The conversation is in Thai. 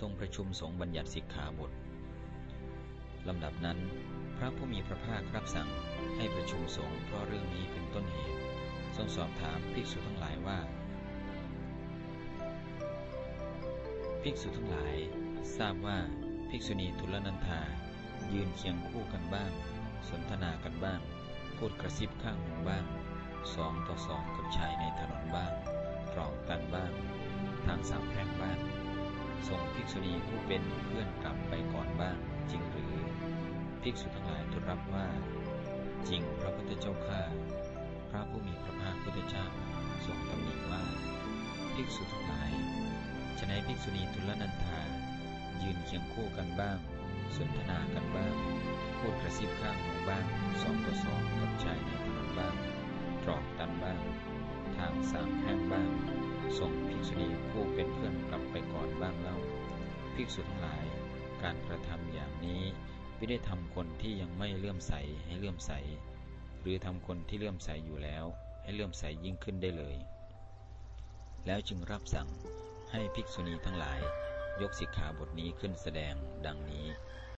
ทรงประชุมสงฆ์บัญญัติสิกขาบทลำดับนั้น พระผู้มีพระภาครับสั่งให้ประชุมสงฆ์เพราะเรื่องนี้เป็นต้นเหตุ ทรงสอบถามภิกษุทั้งหลายว่า ภิกษุทั้งหลาย ทราบว่าภิกษุณีทุลนันธายืนเคียงคู่กันบ้าง สนทนากันบ้าง พูดกระซิบข้างหูบ้าง สองต่อสองกับชายในถนนบ้างตรองกันบ้าง ทางสามแพร่งบ้าง ส่งภิกษุณีผู้เป็นเพื่อนกลับไปก่อนบ้างจริงหรือ ภิกษุทั้งหลายทูลรับว่า จริงพระพุทธเจ้าข้าพระผู้มีพระภาคพุทธเจ้าทรงตำหนิว่า ภิกษุทั้งหลายฉนัยภิกษุณีทุลนันธายืนเคียงคู่กันบ้าง สนทนากันบ้าง พูดกระซิบข้างหูบ้างสองต่อสองกับชายในถนนบ้าง ตรอกตันบ้าง ทางสามแพร่งบ้างส่ง กษณีผู้เป็นเพื่อนกลับไปก่อนบ้างเล่า ภิกษุทั้งหลาย การกระทำอย่างนี้ไม่ได้ทำคนที่ยังไม่เลื่อมใสให้เลื่อมใส หรือทำคนที่เลื่อมใสอยู่แล้ว ให้เลื่อมใสยิ่งขึ้นได้เลย แล้วจึงรับสั่งให้ภิกษุณีทั้งหลาย ยกสิกขาบทนี้ขึ้นแสดงดังนี้「